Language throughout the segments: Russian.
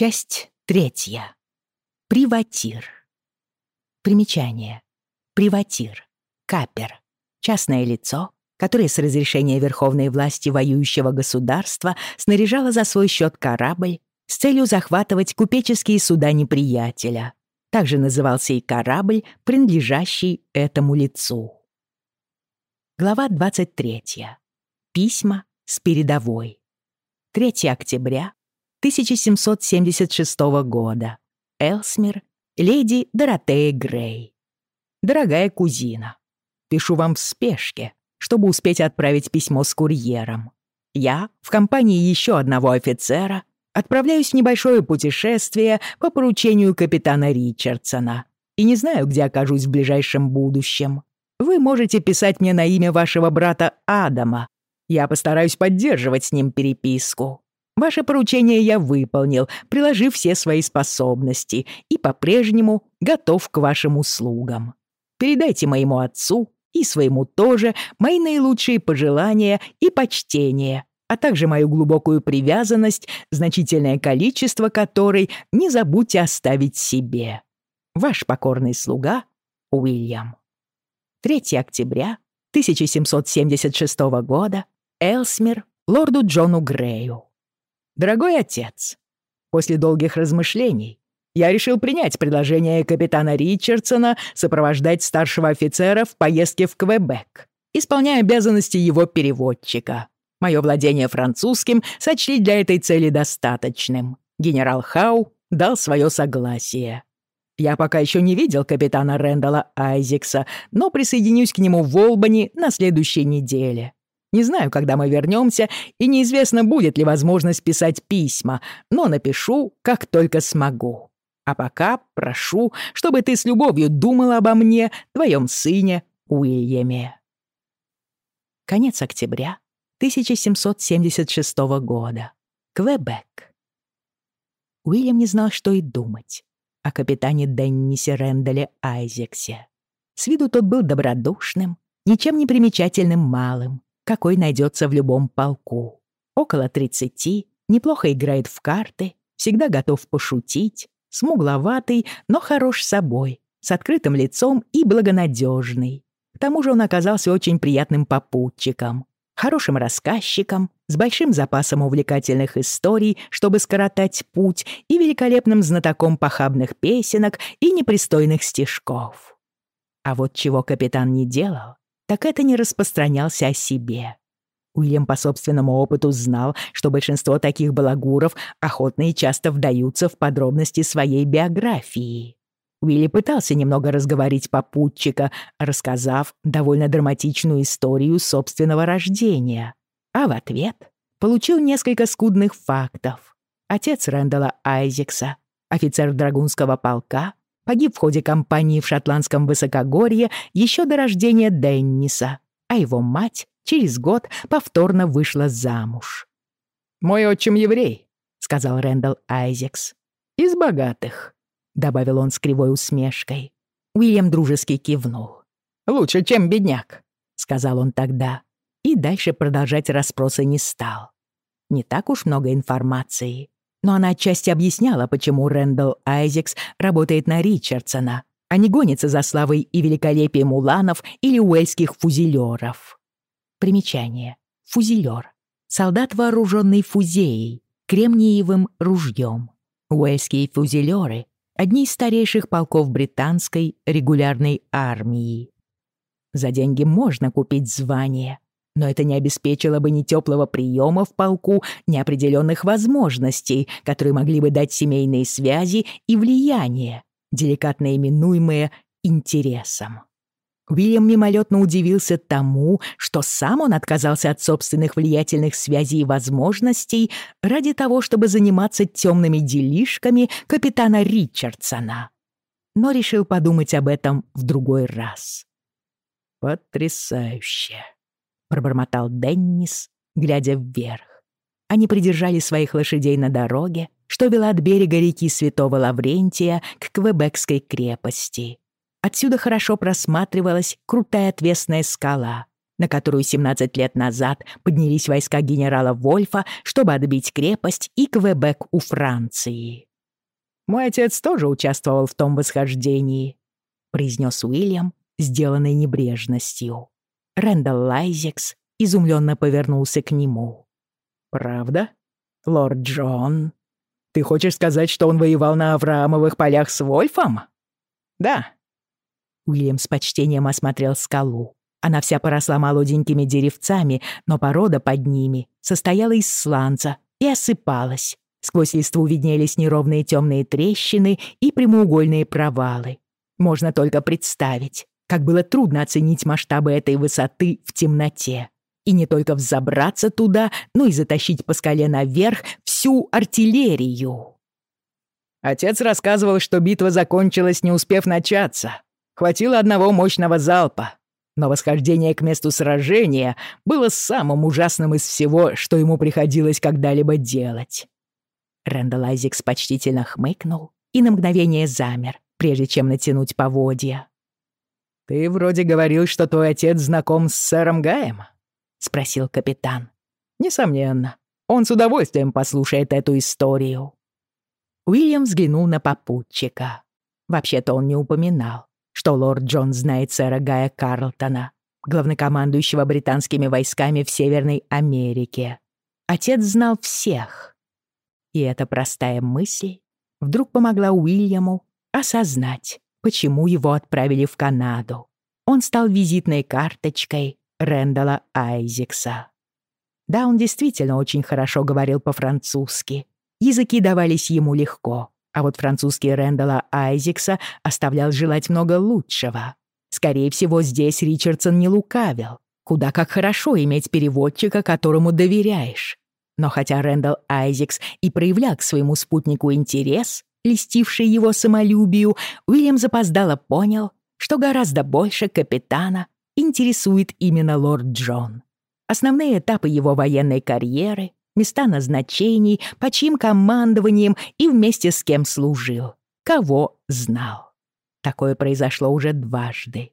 Часть третья. Приватир. Примечание. Приватир. Капер. Частное лицо, которое с разрешения верховной власти воюющего государства снаряжало за свой счет корабль с целью захватывать купеческие суда неприятеля. Также назывался и корабль, принадлежащий этому лицу. Глава 23. Письма с передовой. 3 октября 1776 года. Элсмир, леди Доротея Грей. Дорогая кузина, пишу вам в спешке, чтобы успеть отправить письмо с курьером. Я, в компании еще одного офицера, отправляюсь в небольшое путешествие по поручению капитана Ричардсона и не знаю, где окажусь в ближайшем будущем. Вы можете писать мне на имя вашего брата Адама. Я постараюсь поддерживать с ним переписку. Ваше поручение я выполнил, приложив все свои способности, и по-прежнему готов к вашим услугам. Передайте моему отцу и своему тоже мои наилучшие пожелания и почтения, а также мою глубокую привязанность, значительное количество которой не забудьте оставить себе. Ваш покорный слуга Уильям. 3 октября 1776 года. Элсмир, лорду Джону Грею. «Дорогой отец, после долгих размышлений я решил принять предложение капитана Ричардсона сопровождать старшего офицера в поездке в Квебек, исполняя обязанности его переводчика. Мое владение французским сочли для этой цели достаточным. Генерал Хау дал свое согласие. Я пока еще не видел капитана Рэндала Айзекса, но присоединюсь к нему в Волбани на следующей неделе. Не знаю, когда мы вернемся, и неизвестно, будет ли возможность писать письма, но напишу, как только смогу. А пока прошу, чтобы ты с любовью думала обо мне, твоем сыне Уильяме. Конец октября 1776 года. Квебек. Уильям не знал, что и думать о капитане Деннисе Рэндале Айзексе. С виду тот был добродушным, ничем не примечательным малым, какой найдется в любом полку. Около 30, неплохо играет в карты, всегда готов пошутить, смугловатый, но хорош собой, с открытым лицом и благонадежный. К тому же он оказался очень приятным попутчиком, хорошим рассказчиком, с большим запасом увлекательных историй, чтобы скоротать путь, и великолепным знатоком похабных песенок и непристойных стишков. А вот чего капитан не делал, так это не распространялся о себе. Уильям по собственному опыту знал, что большинство таких балагуров охотно и часто вдаются в подробности своей биографии. Уилли пытался немного разговорить попутчика, рассказав довольно драматичную историю собственного рождения, а в ответ получил несколько скудных фактов. Отец Рэндала Айзекса, офицер Драгунского полка, погиб в ходе кампании в шотландском высокогорье еще до рождения Денниса, а его мать через год повторно вышла замуж. «Мой отчим еврей», — сказал Рэндалл Айзекс. «Из богатых», — добавил он с кривой усмешкой. Уильям дружески кивнул. «Лучше, чем бедняк», — сказал он тогда. И дальше продолжать расспросы не стал. Не так уж много информации но она отчасти объясняла, почему Рэндалл Айзекс работает на Ричардсона, а не гонится за славой и великолепием уланов или уэльских фузелеров. Примечание. Фузелер. Солдат, вооруженный фузеей, кремниевым ружьем. Уэльские фузелеры — одни из старейших полков британской регулярной армии. За деньги можно купить звание, но это не обеспечило бы ни теплого приема в полку, ни определенных возможностей, которые могли бы дать семейные связи и влияние, деликатно именуемое интересом. Уильям мимолетно удивился тому, что сам он отказался от собственных влиятельных связей и возможностей ради того, чтобы заниматься темными делишками капитана Ричардсона. Но решил подумать об этом в другой раз. «Потрясающе!» Пробормотал Деннис, глядя вверх. Они придержали своих лошадей на дороге, что вела от берега реки Святого Лаврентия к Квебекской крепости. Отсюда хорошо просматривалась крутая отвесная скала, на которую 17 лет назад поднялись войска генерала Вольфа, чтобы отбить крепость и Квебек у Франции. Мой отец тоже участвовал в том восхождении», — произнес Уильям, сделанный небрежностью. Рэндалл Лайзекс изумленно повернулся к нему. «Правда? Лорд Джон? Ты хочешь сказать, что он воевал на Авраамовых полях с Вольфом?» «Да». Уильям с почтением осмотрел скалу. Она вся поросла молоденькими деревцами, но порода под ними состояла из сланца и осыпалась. Сквозь листву виднелись неровные темные трещины и прямоугольные провалы. Можно только представить, как было трудно оценить масштабы этой высоты в темноте. И не только взобраться туда, но и затащить по скале наверх всю артиллерию. Отец рассказывал, что битва закончилась, не успев начаться. Хватило одного мощного залпа. Но восхождение к месту сражения было самым ужасным из всего, что ему приходилось когда-либо делать. Рэндалл Айзекс почтительно хмыкнул и на мгновение замер, прежде чем натянуть поводья. «Ты вроде говорил, что твой отец знаком с сэром Гаем?» — спросил капитан. «Несомненно. Он с удовольствием послушает эту историю». Уильям взглянул на попутчика. Вообще-то он не упоминал, что лорд Джон знает сэра Гая Карлтона, главнокомандующего британскими войсками в Северной Америке. Отец знал всех. И эта простая мысль вдруг помогла Уильяму осознать, почему его отправили в Канаду. Он стал визитной карточкой Рэндала Айзекса. Да, он действительно очень хорошо говорил по-французски. Языки давались ему легко. А вот французский Рэндала Айзекса оставлял желать много лучшего. Скорее всего, здесь Ричардсон не лукавил. Куда как хорошо иметь переводчика, которому доверяешь. Но хотя Рэндалл Айзекс и проявлял к своему спутнику интерес, листивший его самолюбию, Уильям запоздало понял, что гораздо больше капитана интересует именно лорд Джон. Основные этапы его военной карьеры места назначений, по чьим командованием и вместе с кем служил, кого знал. Такое произошло уже дважды.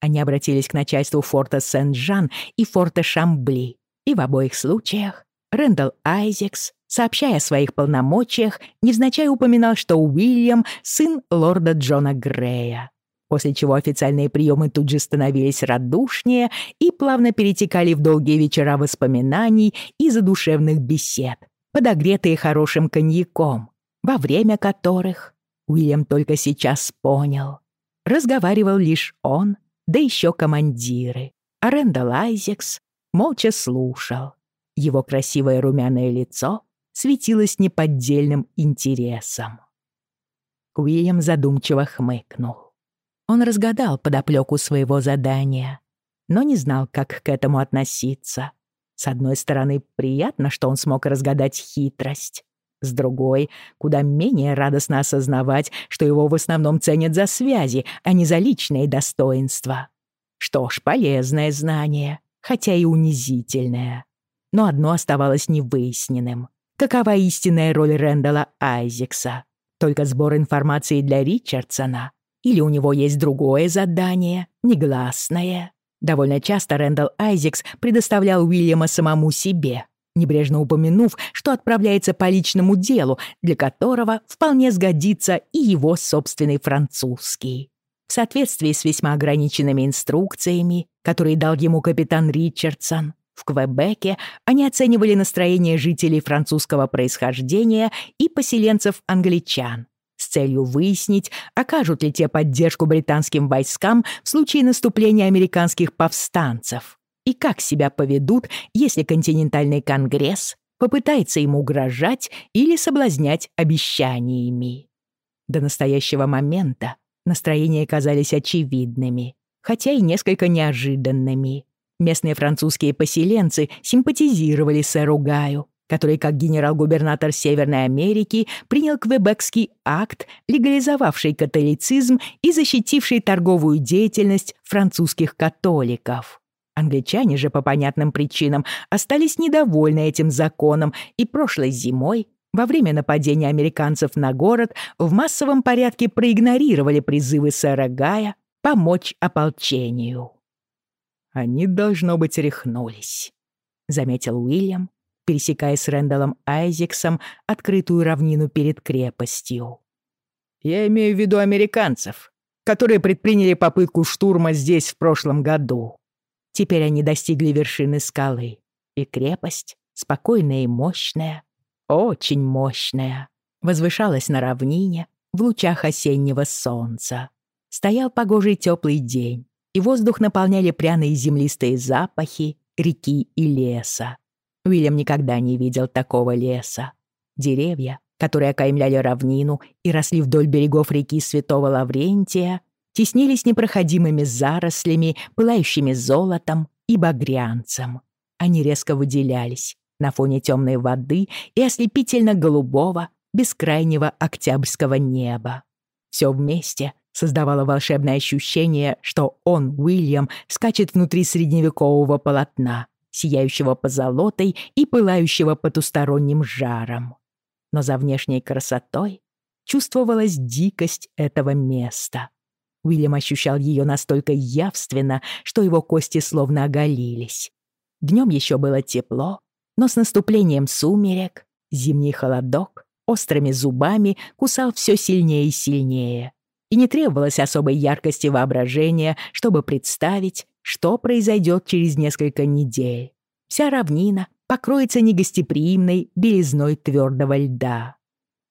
Они обратились к начальству форта Сен-Жан и форта Шамбли, и в обоих случаях Рэндалл Айзекс, сообщая о своих полномочиях, невзначай упоминал, что Уильям — сын лорда Джона Грея после чего официальные приемы тут же становились радушнее и плавно перетекали в долгие вечера воспоминаний и задушевных бесед, подогретые хорошим коньяком, во время которых, Уильям только сейчас понял, разговаривал лишь он, да еще командиры, а Рэндалл Айзекс молча слушал. Его красивое румяное лицо светилось неподдельным интересом. Уильям задумчиво хмыкнул. Он разгадал подоплеку своего задания, но не знал, как к этому относиться. С одной стороны, приятно, что он смог разгадать хитрость. С другой, куда менее радостно осознавать, что его в основном ценят за связи, а не за личные достоинства. Что ж, полезное знание, хотя и унизительное. Но одно оставалось невыясненным. Какова истинная роль Рэндала Айзекса? Только сбор информации для Ричардсона? Или у него есть другое задание, негласное. Довольно часто Рэндалл Айзекс предоставлял Уильяма самому себе, небрежно упомянув, что отправляется по личному делу, для которого вполне сгодится и его собственный французский. В соответствии с весьма ограниченными инструкциями, которые дал ему капитан Ричардсон, в Квебеке они оценивали настроение жителей французского происхождения и поселенцев-англичан, с целью выяснить, окажут ли те поддержку британским войскам в случае наступления американских повстанцев и как себя поведут, если континентальный конгресс попытается им угрожать или соблазнять обещаниями. До настоящего момента настроения казались очевидными, хотя и несколько неожиданными. Местные французские поселенцы симпатизировали сэру Гаю, который, как генерал-губернатор Северной Америки, принял Квебекский акт, легализовавший католицизм и защитивший торговую деятельность французских католиков. Англичане же по понятным причинам остались недовольны этим законом и прошлой зимой, во время нападения американцев на город, в массовом порядке проигнорировали призывы сэра Гая помочь ополчению. «Они, должно быть, рехнулись», — заметил Уильям, пересекая с Рэндаллом Айзексом открытую равнину перед крепостью. Я имею в виду американцев, которые предприняли попытку штурма здесь в прошлом году. Теперь они достигли вершины скалы, и крепость, спокойная и мощная, очень мощная, возвышалась на равнине в лучах осеннего солнца. Стоял погожий теплый день, и воздух наполняли пряные землистые запахи реки и леса. Уильям никогда не видел такого леса. Деревья, которые окаймляли равнину и росли вдоль берегов реки Святого Лаврентия, теснились непроходимыми зарослями, пылающими золотом и багрянцем. Они резко выделялись на фоне темной воды и ослепительно-голубого, бескрайнего октябрьского неба. Все вместе создавало волшебное ощущение, что он, Уильям, скачет внутри средневекового полотна, сияющего позолотой и пылающего потусторонним жаром. Но за внешней красотой чувствовалась дикость этого места. Уильям ощущал ее настолько явственно, что его кости словно оголились. Днем еще было тепло, но с наступлением сумерек зимний холодок острыми зубами кусал все сильнее и сильнее. И не требовалось особой яркости воображения, чтобы представить, что произойдет через несколько недель. Вся равнина покроется негостеприимной белизной твердого льда.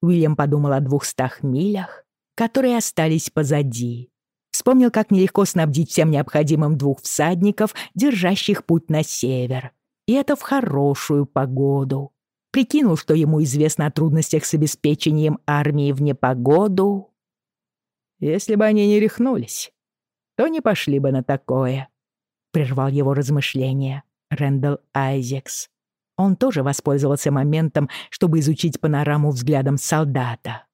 Уильям подумал о двухстах милях, которые остались позади. Вспомнил, как нелегко снабдить всем необходимым двух всадников, держащих путь на север. И это в хорошую погоду прикинул, что ему известно о трудностях с обеспечением армии в непогоду. Если бы они не рехнулись, то не пошли бы на такое, — прервал его размышления Рэндалл Айзекс. Он тоже воспользовался моментом, чтобы изучить панораму взглядом солдата.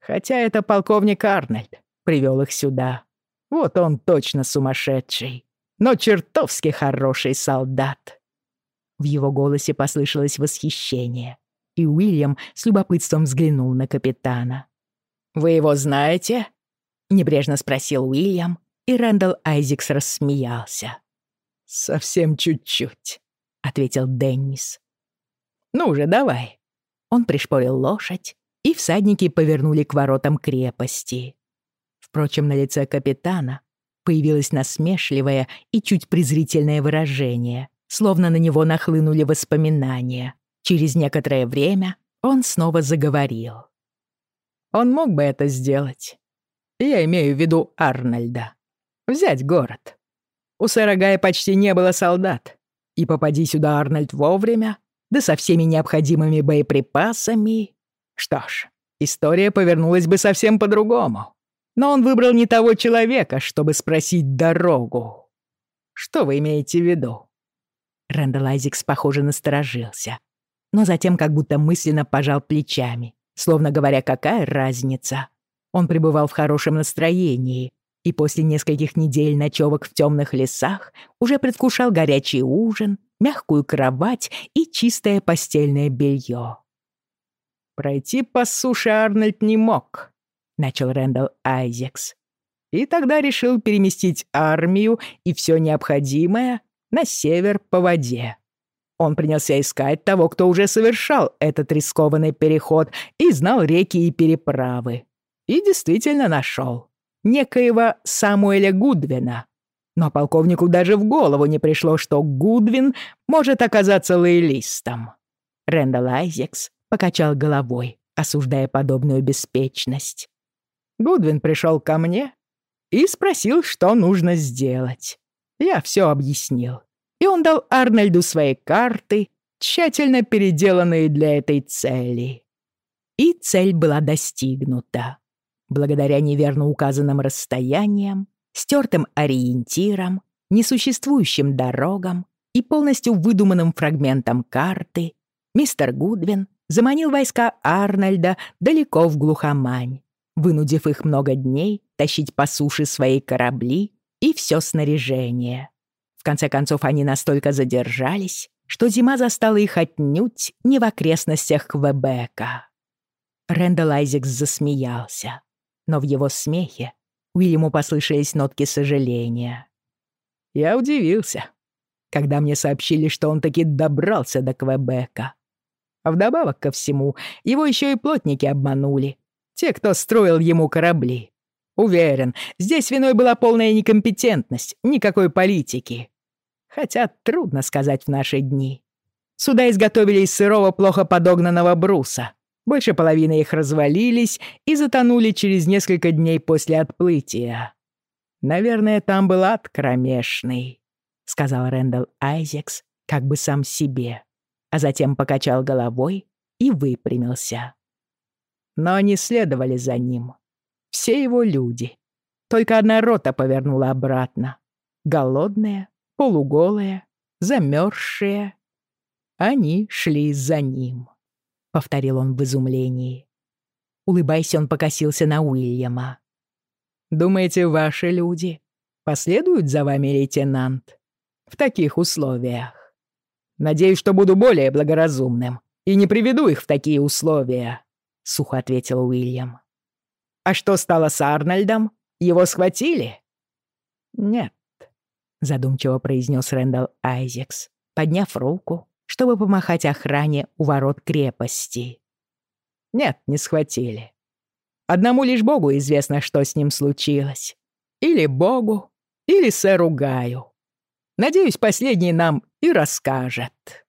Хотя это полковник Арнольд привел их сюда. Вот он точно сумасшедший, но чертовски хороший солдат. В его голосе послышалось восхищение, и Уильям с любопытством взглянул на капитана. «Вы его знаете?» — небрежно спросил Уильям, и Рэндалл Айзекс рассмеялся. «Совсем чуть-чуть», — ответил Деннис. «Ну же, давай». Он пришпорил лошадь, и всадники повернули к воротам крепости. Впрочем, на лице капитана появилось насмешливое и чуть презрительное выражение, словно на него нахлынули воспоминания. Через некоторое время он снова заговорил. Он мог бы это сделать. Я имею в виду Арнольда. Взять город. У сэра Гая почти не было солдат. И попади сюда Арнольд вовремя, да со всеми необходимыми боеприпасами. Что ж, история повернулась бы совсем по-другому. Но он выбрал не того человека, чтобы спросить дорогу. Что вы имеете в виду? Рэндалл Айзекс, похоже, насторожился. Но затем как будто мысленно пожал плечами, словно говоря, какая разница. Он пребывал в хорошем настроении и после нескольких недель ночевок в темных лесах уже предвкушал горячий ужин, мягкую кровать и чистое постельное белье. «Пройти по суше Арнольд не мог», — начал Рэндалл Айзекс. «И тогда решил переместить армию и все необходимое на север по воде. Он принялся искать того, кто уже совершал этот рискованный переход и знал реки и переправы. И действительно нашел. Некоего Самуэля Гудвина. Но полковнику даже в голову не пришло, что Гудвин может оказаться лоялистом. Рэндалл Айзекс покачал головой, осуждая подобную беспечность. Гудвин пришел ко мне и спросил, что нужно сделать. Я все объяснил. И он дал Арнольду свои карты, тщательно переделанные для этой цели. И цель была достигнута. Благодаря неверно указанным расстояниям, стертым ориентирам, несуществующим дорогам и полностью выдуманным фрагментам карты, мистер Гудвин заманил войска Арнольда далеко в глухомань, вынудив их много дней тащить по суше свои корабли и все снаряжение. В конце концов, они настолько задержались, что зима застала их отнюдь не в окрестностях Квебека. Рэндалл Айзекс засмеялся, но в его смехе Уильяму послышались нотки сожаления. Я удивился, когда мне сообщили, что он таки добрался до Квебека. А вдобавок ко всему, его еще и плотники обманули, Те, кто строил ему корабли. Уверен, здесь виной была полная некомпетентность, никакой политики. Хотя трудно сказать в наши дни. Суда изготовили из сырого плохо подогнанного бруса. Больше половины их развалились и затонули через несколько дней после отплытия. «Наверное, там был ад кромешный», — сказал Рэндалл Айзекс, как бы сам себе, а затем покачал головой и выпрямился. Но они следовали за ним. Все его люди. Только одна рота повернула обратно. Голодная, полуголая, замерзшая. Они шли за ним, — повторил он в изумлении. Улыбаясь, он покосился на Уильяма. «Думаете, ваши люди последуют за вами, лейтенант, в таких условиях? Надеюсь, что буду более благоразумным и не приведу их в такие условия», — сухо ответил Уильям. «А что стало с Арнольдом? Его схватили?» «Нет», — задумчиво произнес Рэндалл Айзекс, подняв руку, чтобы помахать охране у ворот крепости. «Нет, не схватили. Одному лишь Богу известно, что с ним случилось. Или Богу, или сэру Гаю. Надеюсь, последний нам и расскажет».